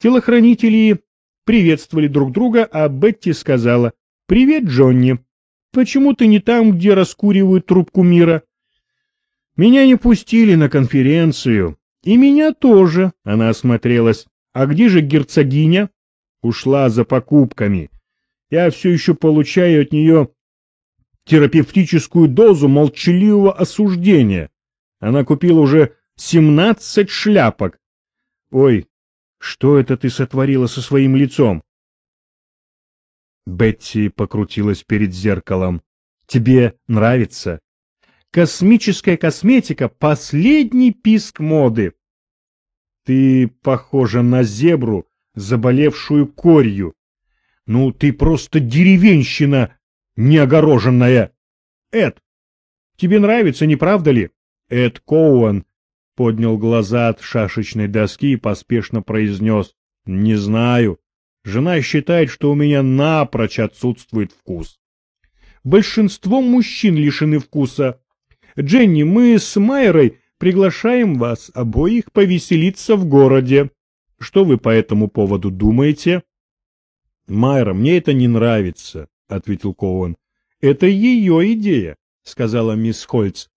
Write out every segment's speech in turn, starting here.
Телохранители приветствовали друг друга, а Бетти сказала «Привет, Джонни. Почему ты не там, где раскуривают трубку мира?» «Меня не пустили на конференцию. И меня тоже», — она осмотрелась. «А где же герцогиня?» «Ушла за покупками. Я все еще получаю от нее терапевтическую дозу молчаливого осуждения. Она купила уже семнадцать шляпок. Ой, что это ты сотворила со своим лицом? Бетти покрутилась перед зеркалом. Тебе нравится? Космическая косметика — последний писк моды. Ты похожа на зебру, заболевшую корью. Ну, ты просто деревенщина неогороженная. Эд, тебе нравится, не правда ли? Эд Коуэн поднял глаза от шашечной доски и поспешно произнес «Не знаю. Жена считает, что у меня напрочь отсутствует вкус». Большинство мужчин лишены вкуса. Дженни, мы с Майерой приглашаем вас обоих повеселиться в городе. Что вы по этому поводу думаете? Майра, мне это не нравится, ответил Коуэн. Это ее идея, сказала мисс Хольц.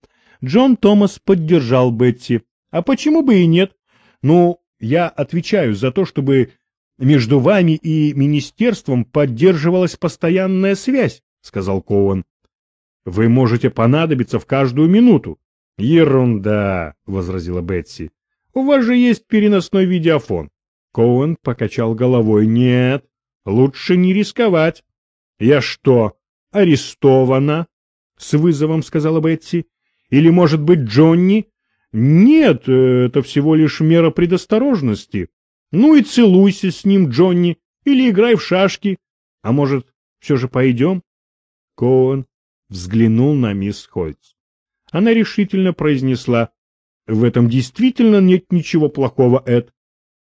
Джон Томас поддержал Бетти. А почему бы и нет? Ну, я отвечаю за то, чтобы между вами и министерством поддерживалась постоянная связь, сказал Коуэн. Вы можете понадобиться в каждую минуту. Ерунда, возразила Бетси. У вас же есть переносной видеофон. Коуэн покачал головой. Нет, лучше не рисковать. Я что, арестована? С вызовом сказала Бетси. Или, может быть, Джонни нет, это всего лишь мера предосторожности. Ну и целуйся с ним, Джонни, или играй в шашки. А может, все же пойдем? Коэн взглянул на мисс Хольц. Она решительно произнесла, «В этом действительно нет ничего плохого, Эд.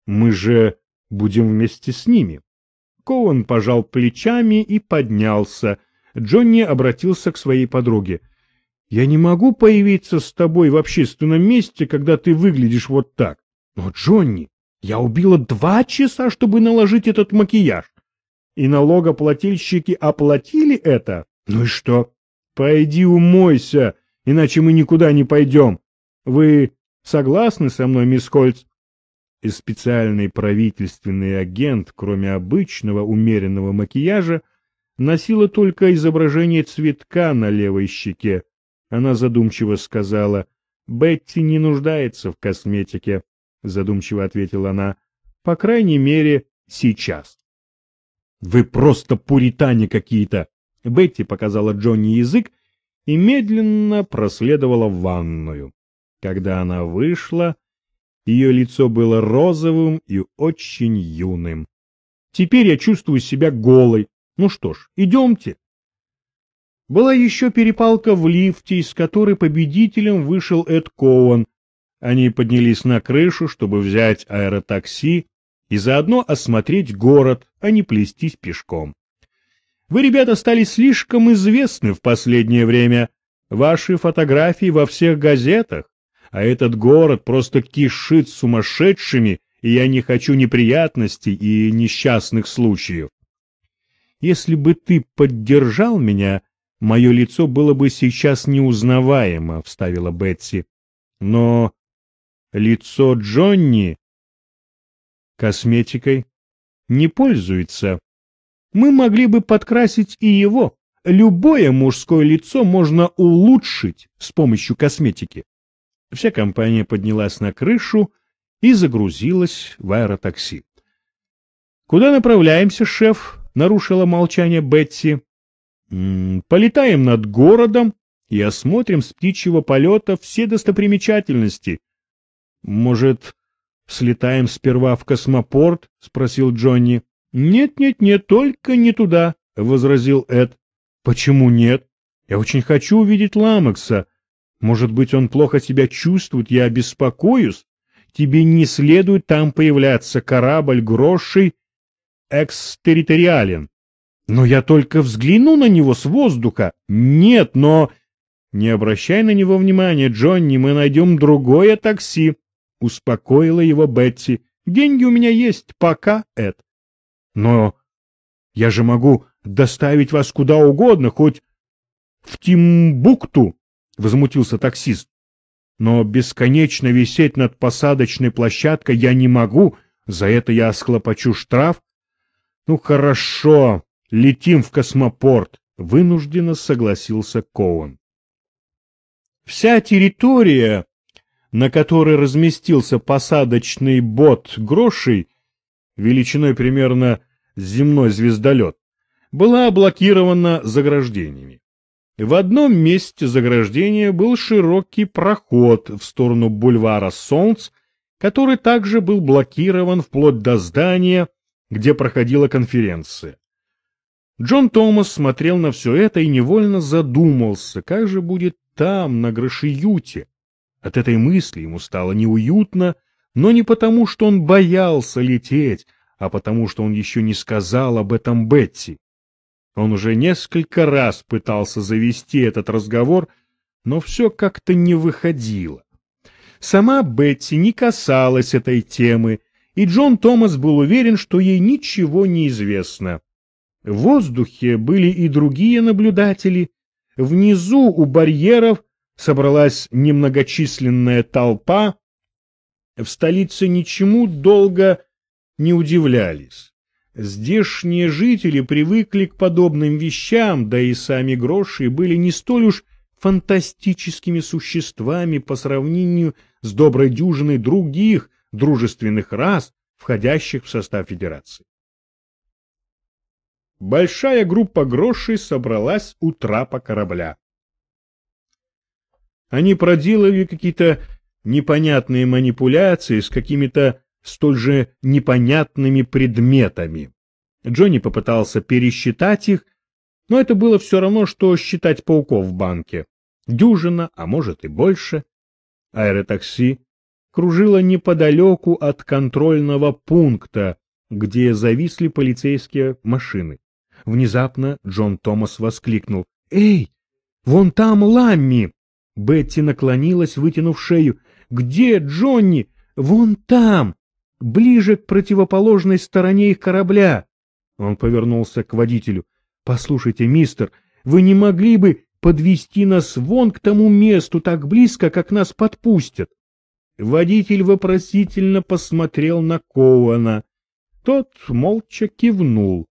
Мы же будем вместе с ними». Коэн пожал плечами и поднялся. Джонни обратился к своей подруге. Я не могу появиться с тобой в общественном месте, когда ты выглядишь вот так. Но, Джонни, я убила два часа, чтобы наложить этот макияж. И налогоплательщики оплатили это. Ну и что? Пойди умойся, иначе мы никуда не пойдем. Вы согласны со мной, мисс Хольц? И специальный правительственный агент, кроме обычного умеренного макияжа, носила только изображение цветка на левой щеке, она задумчиво сказала, «Бетти не нуждается в косметике», — задумчиво ответила она, «по крайней мере, сейчас». «Вы просто пуритане какие-то!» Бетти показала Джонни язык и медленно проследовала в ванную. Когда она вышла, ее лицо было розовым и очень юным. «Теперь я чувствую себя голой. Ну что ж, идемте». Была еще перепалка в лифте, из которой победителем вышел Эд Коуэн. Они поднялись на крышу, чтобы взять аэротакси и заодно осмотреть город, а не плестись пешком. Вы, ребята, стали слишком известны в последнее время. Ваши фотографии во всех газетах, а этот город просто кишит сумасшедшими, и я не хочу неприятностей и несчастных случаев. Если бы ты поддержал меня, Мое лицо было бы сейчас неузнаваемо, — вставила Бетси. Но лицо Джонни косметикой не пользуется. Мы могли бы подкрасить и его. Любое мужское лицо можно улучшить с помощью косметики. Вся компания поднялась на крышу и загрузилась в аэротакси. — Куда направляемся, шеф? — нарушила молчание Бетси. Полетаем над городом и осмотрим с птичьего полета все достопримечательности. Может, слетаем сперва в космопорт? — спросил Джонни. «Нет, нет, нет, только не туда», — возразил Эд. «Почему нет? Я очень хочу увидеть Ламакса. Может быть, он плохо себя чувствует, я беспокоюсь. Тебе не следует там появляться, корабль грошей экстерриториален. Но я только взгляну на него с воздуха. Нет, но... Не обращай на него внимания, Джонни, мы найдем другое такси. Успокоила его Бетти. Деньги у меня есть, пока, Эд. Но я же могу доставить вас куда угодно, хоть в Тимбукту, — возмутился таксист. Но бесконечно висеть над посадочной площадкой я не могу, за это я схлопочу штраф. Ну хорошо, летим в космопорт, — вынужденно согласился Коуэн. Вся территория, на которой разместился посадочный бот грошей, величиной примерно земной звездолет, была блокирована заграждениями. В одном месте заграждения был широкий проход в сторону бульвара Солнц, который также был блокирован вплоть до здания, где проходила конференция. Джон Томас смотрел на все это и невольно задумался, как же будет там, на Грошиюте. От этой мысли ему стало неуютно, но не потому, что он боялся лететь, а потому, что он еще не сказал об этом Бетти. Он уже несколько раз пытался завести этот разговор, но все как-то не выходило. Сама Бетти не касалась этой темы, и Джон Томас был уверен, что ей ничего не известно. В воздухе были и другие наблюдатели. Внизу у барьеров собралась немногочисленная толпа. В столице ничему долго не удивлялись. Здешние жители привыкли к подобным вещам, да и сами гроши были не столь уж фантастическими существами по сравнению с доброй дюжиной других дружественных рас, входящих в состав Федерации. Большая группа грошей собралась у трапа корабля. Они проделали какие-то непонятные манипуляции с какими-то столь же непонятными предметами. Джонни попытался пересчитать их, но это было все равно, что считать пауков в банке. Дюжина, а может и больше. Аэротакси кружило неподалеку от контрольного пункта, где зависли полицейские машины. Внезапно Джон Томас воскликнул. «Эй, вон там Ламми!» Бетти наклонилась, вытянув шею. «Где Джонни? Вон там! ближе к противоположной стороне их корабля. Он повернулся к водителю. «Послушайте, мистер, вы не могли бы подвести нас вон к тому месту так близко, как нас подпустят?» Водитель вопросительно посмотрел на Коуэна. Тот молча кивнул.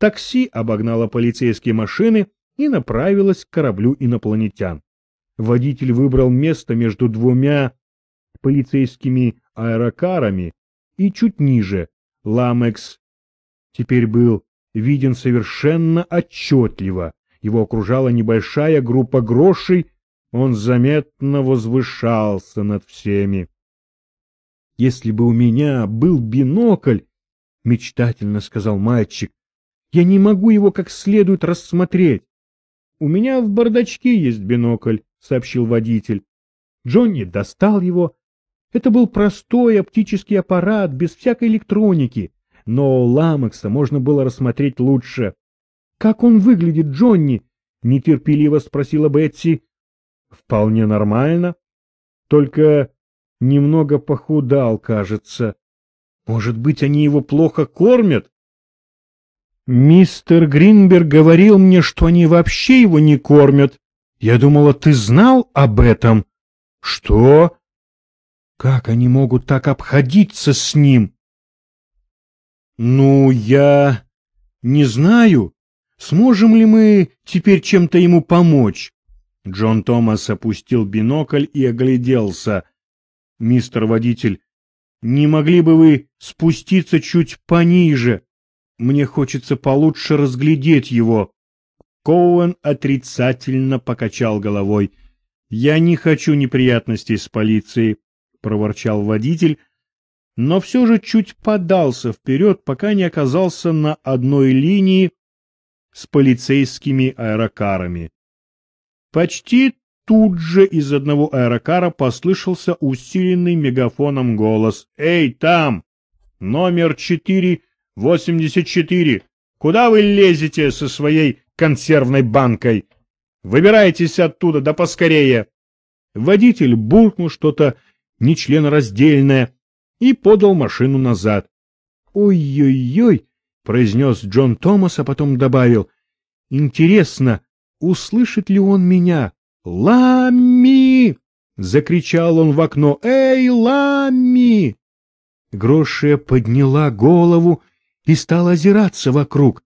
Такси обогнало полицейские машины и направилось к кораблю инопланетян. Водитель выбрал место между двумя полицейскими аэрокарами и чуть ниже Ламекс теперь был виден совершенно отчетливо. Его окружала небольшая группа грошей, он заметно возвышался над всеми. «Если бы у меня был бинокль, — мечтательно сказал мальчик, — я не могу его как следует рассмотреть. — У меня в бардачке есть бинокль, — сообщил водитель. Джонни достал его это был простой оптический аппарат, без всякой электроники, но Ламекса можно было рассмотреть лучше. «Как он выглядит, Джонни?» — нетерпеливо спросила Бетси. «Вполне нормально. Только немного похудал, кажется. Может быть, они его плохо кормят?» «Мистер Гринберг говорил мне, что они вообще его не кормят. Я думала, ты знал об этом?» «Что?» Как они могут так обходиться с ним? Ну, я не знаю. Сможем ли мы теперь чем-то ему помочь? Джон Томас опустил бинокль и огляделся. Мистер водитель, не могли бы вы спуститься чуть пониже? Мне хочется получше разглядеть его. Коуэн отрицательно покачал головой. Я не хочу неприятностей с полицией. — проворчал водитель, но все же чуть подался вперед, пока не оказался на одной линии с полицейскими аэрокарами. Почти тут же из одного аэрокара послышался усиленный мегафоном голос. «Эй, там! Номер 484! Куда вы лезете со своей консервной банкой? Выбирайтесь оттуда, да поскорее!» Водитель буркнул что-то нечленораздельное, и подал машину назад. «Ой-ой-ой!» — произнес Джон Томас, а потом добавил. «Интересно, услышит ли он меня?» «Ламми!» — закричал он в окно. «Эй, Ламми!» Грошия подняла голову и стала озираться вокруг.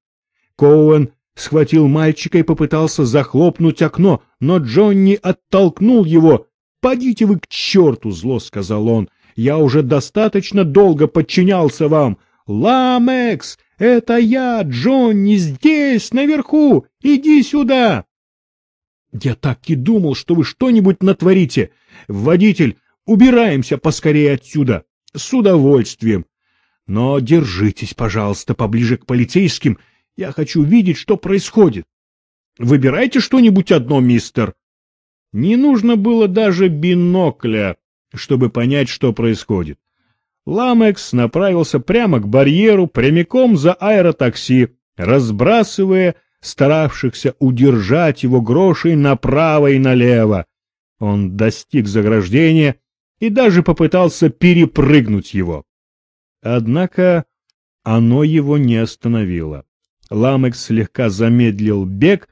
Коуэн схватил мальчика и попытался захлопнуть окно, но Джонни оттолкнул его. «Подите вы к черту!» — зло сказал он. «Я уже достаточно долго подчинялся вам. Ламекс, это я, Джонни, здесь, наверху! Иди сюда!» «Я так и думал, что вы что-нибудь натворите! Водитель, убираемся поскорее отсюда!» «С удовольствием! Но держитесь, пожалуйста, поближе к полицейским, я хочу видеть, что происходит. Выбирайте что-нибудь одно, мистер!» Не нужно было даже бинокля, чтобы понять, что происходит. Ламекс направился прямо к барьеру, прямиком за аэротакси, разбрасывая старавшихся удержать его грошей направо и налево. Он достиг заграждения и даже попытался перепрыгнуть его. Однако оно его не остановило. Ламекс слегка замедлил бег,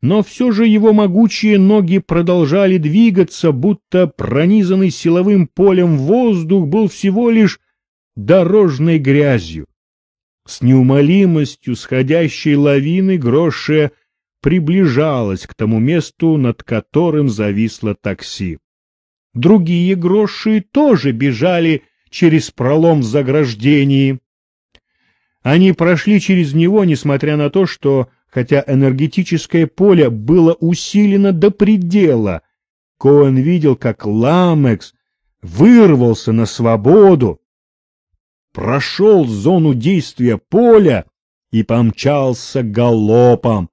но все же его могучие ноги продолжали двигаться, будто пронизанный силовым полем воздух был всего лишь дорожной грязью. С неумолимостью сходящей лавины Грошия приближалась к тому месту, над которым зависло такси. Другие Гроши тоже бежали через пролом в заграждении. Они прошли через него, несмотря на то, что хотя энергетическое поле было усилено до предела. Коэн видел, как Ламекс вырвался на свободу, прошел зону действия поля и помчался галопом.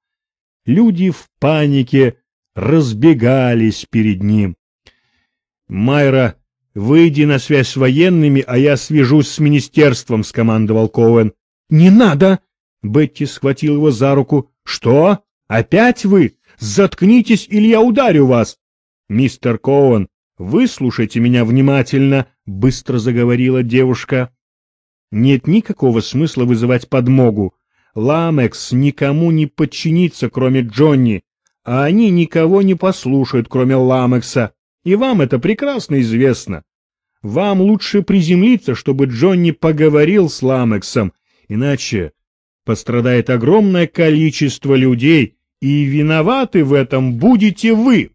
Люди в панике разбегались перед ним. «Майра, выйди на связь с военными, а я свяжусь с министерством», — скомандовал Коэн. «Не надо!» Бетти схватил его за руку. «Что? Опять вы? Заткнитесь, или я ударю вас!» «Мистер Коуэн, выслушайте меня внимательно», — быстро заговорила девушка. «Нет никакого смысла вызывать подмогу. Ламекс никому не подчинится, кроме Джонни, а они никого не послушают, кроме Ламекса, и вам это прекрасно известно. Вам лучше приземлиться, чтобы Джонни поговорил с Ламексом, иначе пострадает огромное количество людей, и виноваты в этом будете вы.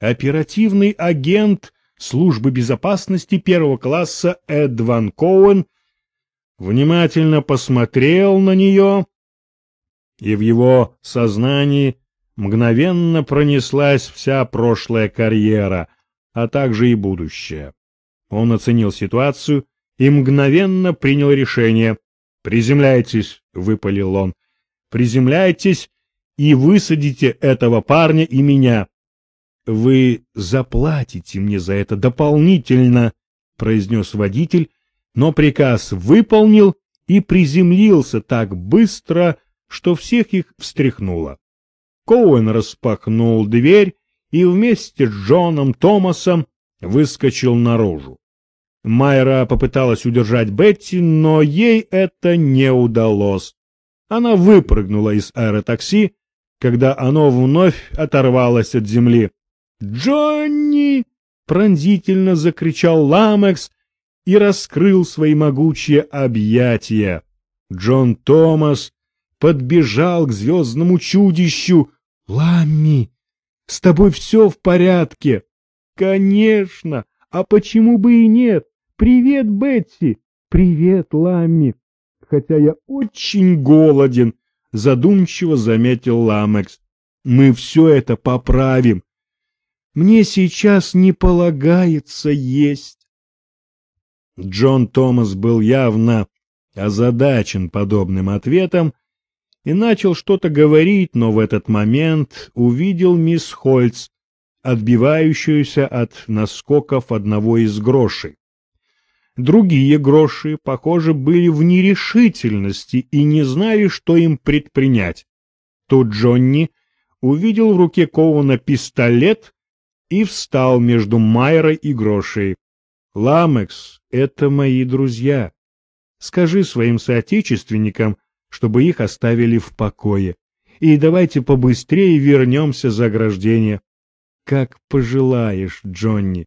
Оперативный агент службы безопасности первого класса Эд Ван Коуэн внимательно посмотрел на нее, и в его сознании мгновенно пронеслась вся прошлая карьера, а также и будущее. Он оценил ситуацию и мгновенно принял решение. «Приземляйтесь», — выпалил он. «Приземляйтесь и высадите этого парня и меня». «Вы заплатите мне за это дополнительно», — произнес водитель, но приказ выполнил и приземлился так быстро, что всех их встряхнуло. Коуэн распахнул дверь и вместе с Джоном Томасом выскочил наружу. Майра попыталась удержать Бетти, но ей это не удалось. Она выпрыгнула из аэротакси, когда оно вновь оторвалось от земли. «Джонни!» — пронзительно закричал Ламекс и раскрыл свои могучие объятия. Джон Томас подбежал к звездному чудищу. «Ламми, с тобой все в порядке?» «Конечно! А почему бы и нет? «Привет, Бетси!» «Привет, Ламми!» «Хотя я очень голоден», — задумчиво заметил Ламекс. «Мы все это поправим. Мне сейчас не полагается есть». Джон Томас был явно озадачен подобным ответом и начал что-то говорить, но в этот момент увидел мисс Хольц, отбивающуюся от наскоков одного из грошей. Другие гроши, похоже, были в нерешительности и не знали, что им предпринять. Тут Джонни увидел в руке Коуна пистолет и встал между Майерой и грошей. Ламекс — это мои друзья. Скажи своим соотечественникам, чтобы их оставили в покое. И давайте побыстрее вернемся за ограждение. Как пожелаешь, Джонни.